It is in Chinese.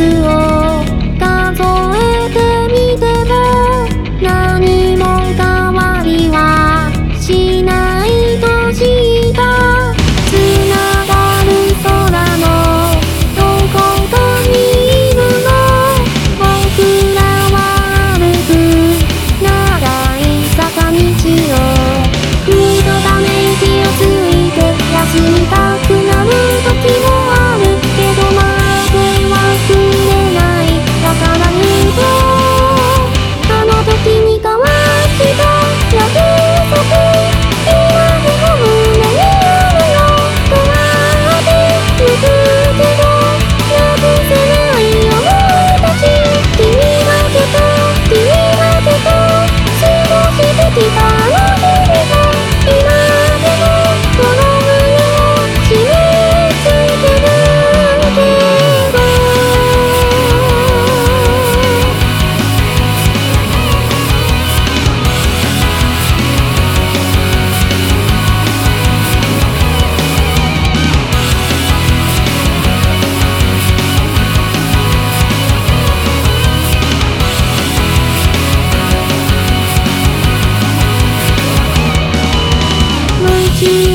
是我 you.